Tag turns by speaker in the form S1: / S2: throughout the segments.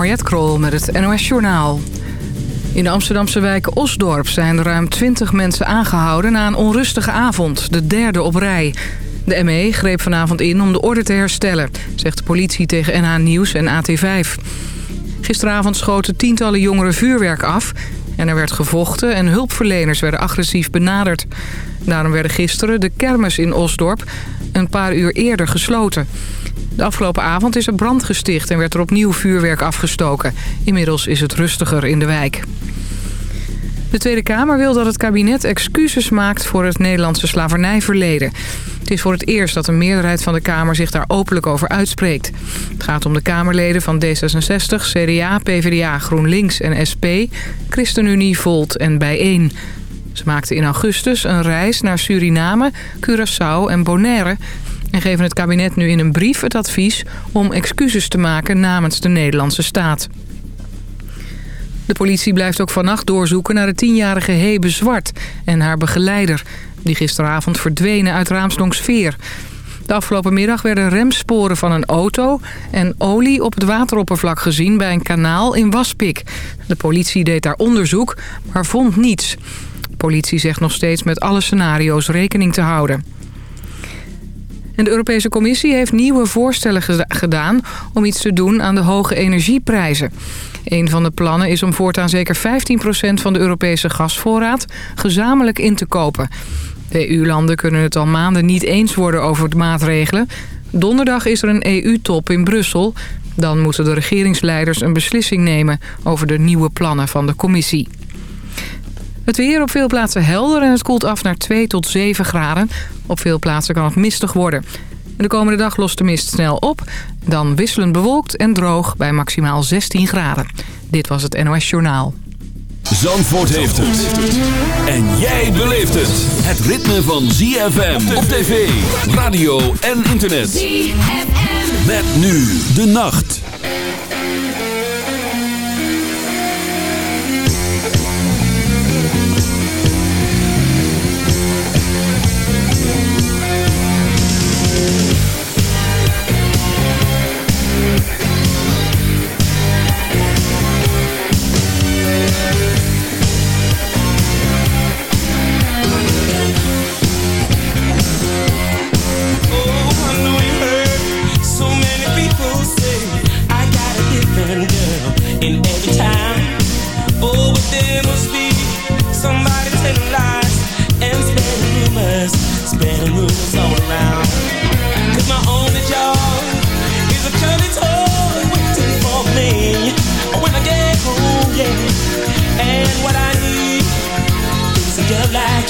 S1: Mariette Krol met het NOS Journaal. In de Amsterdamse wijk Osdorp zijn ruim 20 mensen aangehouden... na een onrustige avond, de derde op rij. De ME greep vanavond in om de orde te herstellen... zegt de politie tegen NH Nieuws en AT5. Gisteravond schoten tientallen jongeren vuurwerk af... en er werd gevochten en hulpverleners werden agressief benaderd. Daarom werden gisteren de kermis in Osdorp een paar uur eerder gesloten... De afgelopen avond is er brand gesticht en werd er opnieuw vuurwerk afgestoken. Inmiddels is het rustiger in de wijk. De Tweede Kamer wil dat het kabinet excuses maakt voor het Nederlandse slavernijverleden. Het is voor het eerst dat een meerderheid van de Kamer zich daar openlijk over uitspreekt. Het gaat om de Kamerleden van D66, CDA, PvdA, GroenLinks en SP, ChristenUnie, Volt en Bijeen. Ze maakten in augustus een reis naar Suriname, Curaçao en Bonaire en geven het kabinet nu in een brief het advies om excuses te maken namens de Nederlandse staat. De politie blijft ook vannacht doorzoeken naar de tienjarige Hebe Zwart en haar begeleider... die gisteravond verdwenen uit Raamsdonksveer. De afgelopen middag werden remsporen van een auto en olie op het wateroppervlak gezien bij een kanaal in Waspik. De politie deed daar onderzoek, maar vond niets. De politie zegt nog steeds met alle scenario's rekening te houden de Europese Commissie heeft nieuwe voorstellen gedaan om iets te doen aan de hoge energieprijzen. Een van de plannen is om voortaan zeker 15% van de Europese gasvoorraad gezamenlijk in te kopen. De EU-landen kunnen het al maanden niet eens worden over de maatregelen. Donderdag is er een EU-top in Brussel. Dan moeten de regeringsleiders een beslissing nemen over de nieuwe plannen van de Commissie. Het weer op veel plaatsen helder en het koelt af naar 2 tot 7 graden. Op veel plaatsen kan het mistig worden. de komende dag lost de mist snel op. Dan wisselend bewolkt en droog bij maximaal 16 graden. Dit was het NOS Journaal.
S2: Zandvoort heeft het. En jij beleeft het. Het ritme van ZFM op tv, radio en internet. ZFM. Met nu de nacht.
S3: That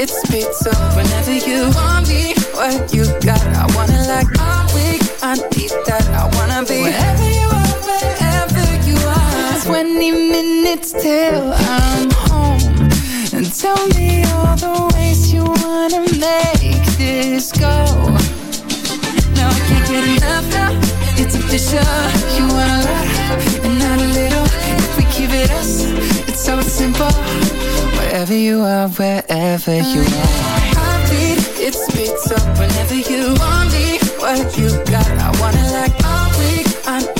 S4: Heartbeat, it speeds whenever you want me. What you got, I wanna like. I'm I need that. I wanna be wherever you are, wherever you are. 20 minutes till I'm home. And tell me all the ways you wanna make this go. No, I can't get enough now. It's official. You want a lot and not a keep it us, it's so simple. Wherever you are, wherever you are. Heartbeat, it speeds up whenever you want me. What you got, I wanna like. All week, I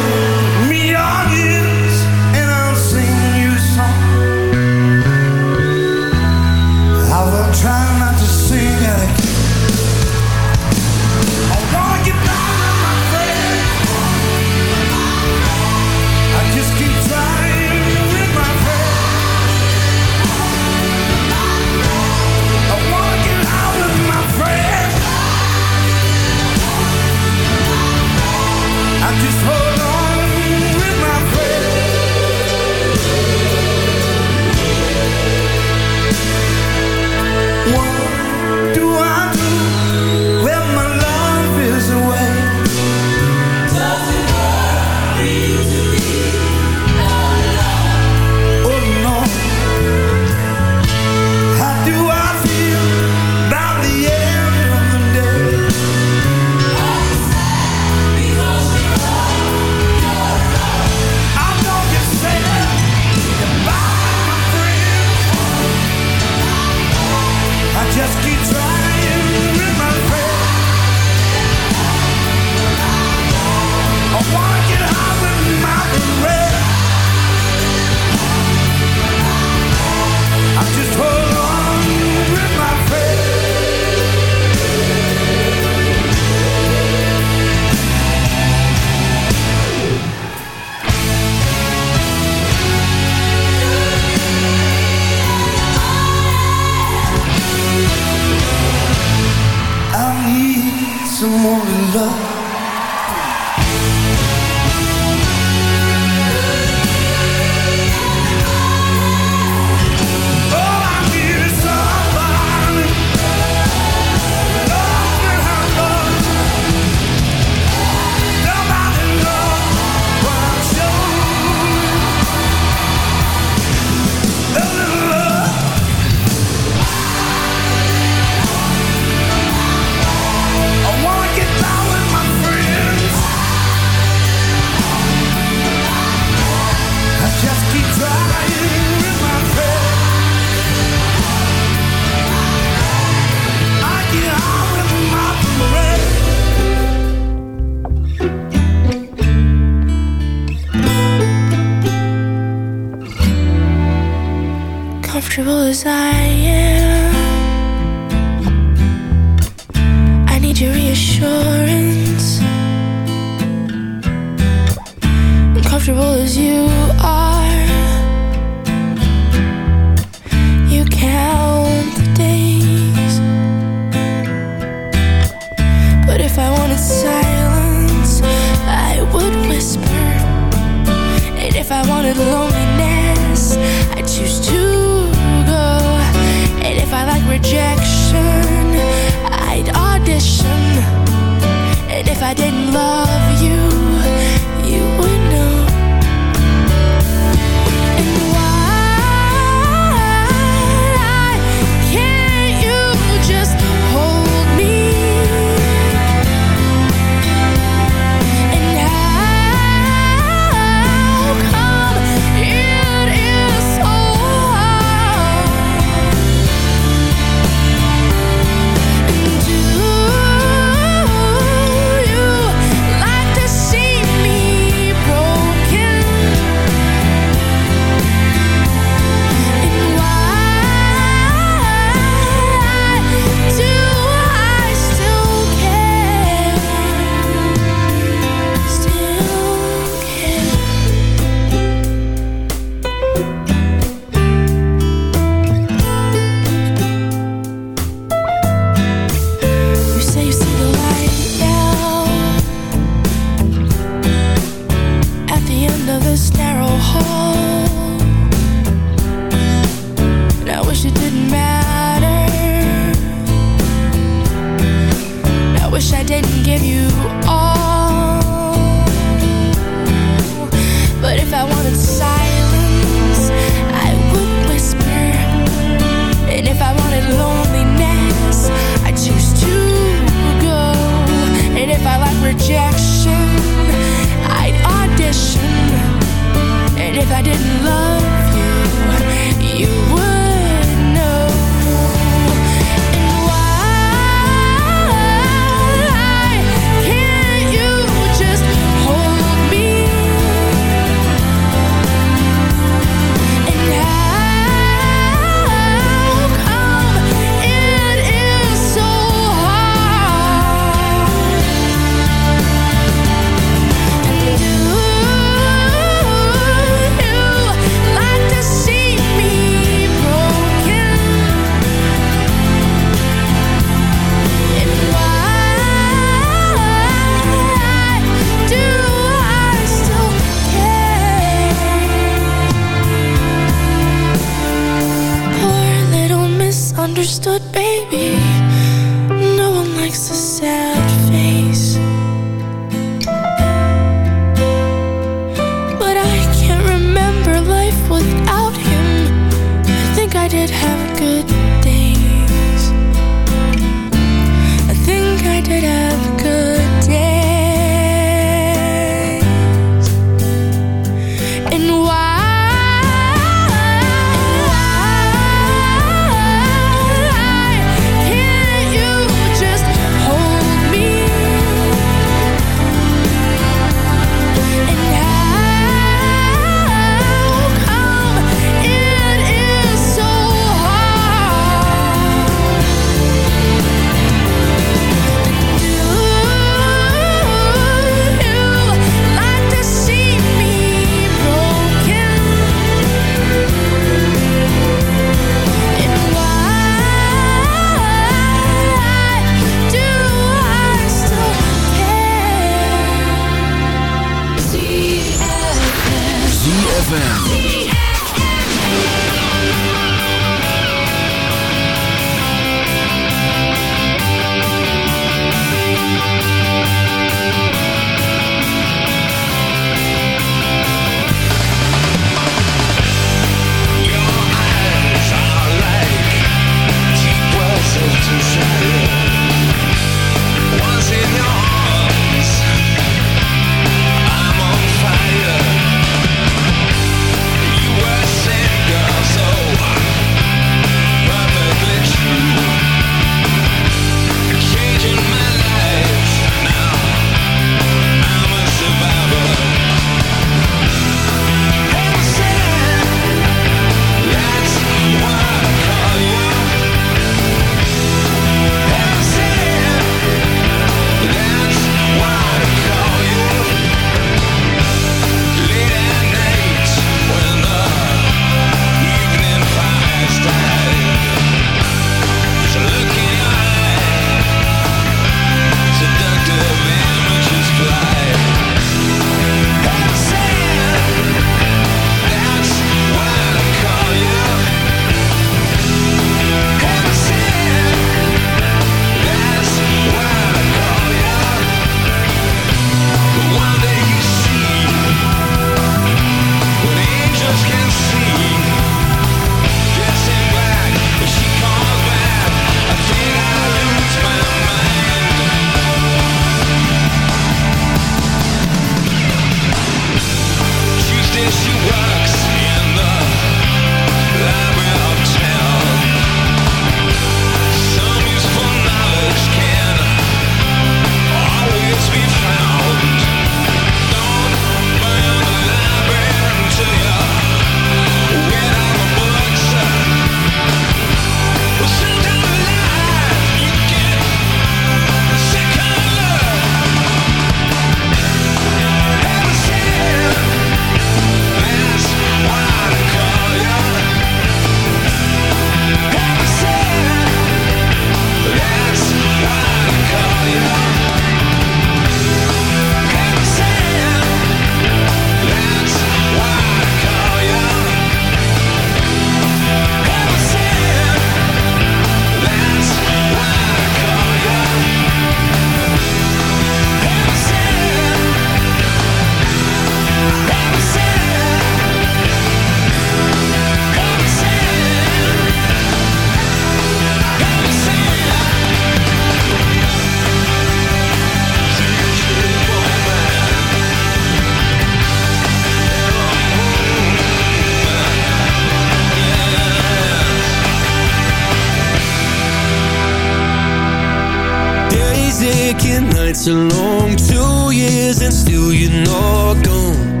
S5: It's a long two years and still you're not gone.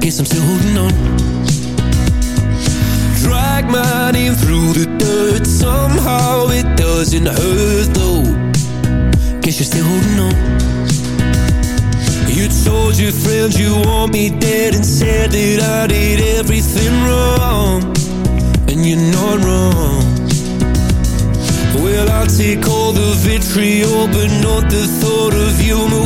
S5: Guess I'm still holding on. Drag my name through the dirt. Somehow it doesn't hurt though. Guess you're still holding on. You told your friends you want me dead And said that I did everything wrong. And you're not wrong. Well, I'll take all the vitriol But not the e o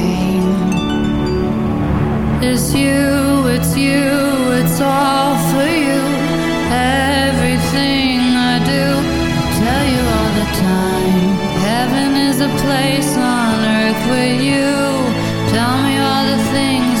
S6: A place on earth with you. Tell me all the things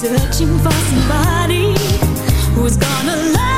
S7: Searching for somebody who's gonna love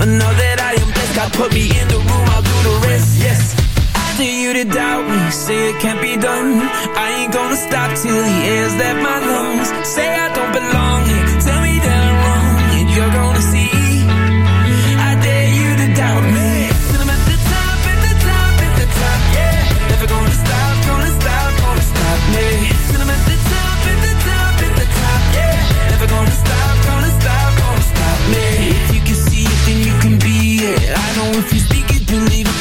S3: I know that I am blessed. God put me in the room, I'll do the rest. Yes. after you to doubt me, say it can't be done. I ain't gonna stop till the hears that my lungs. Say I don't belong here, tell me that I'm wrong, and you're gonna see.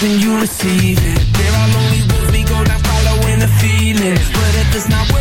S3: something, you receive it. There are lonely roads we go down following the feelings. But if it's not worth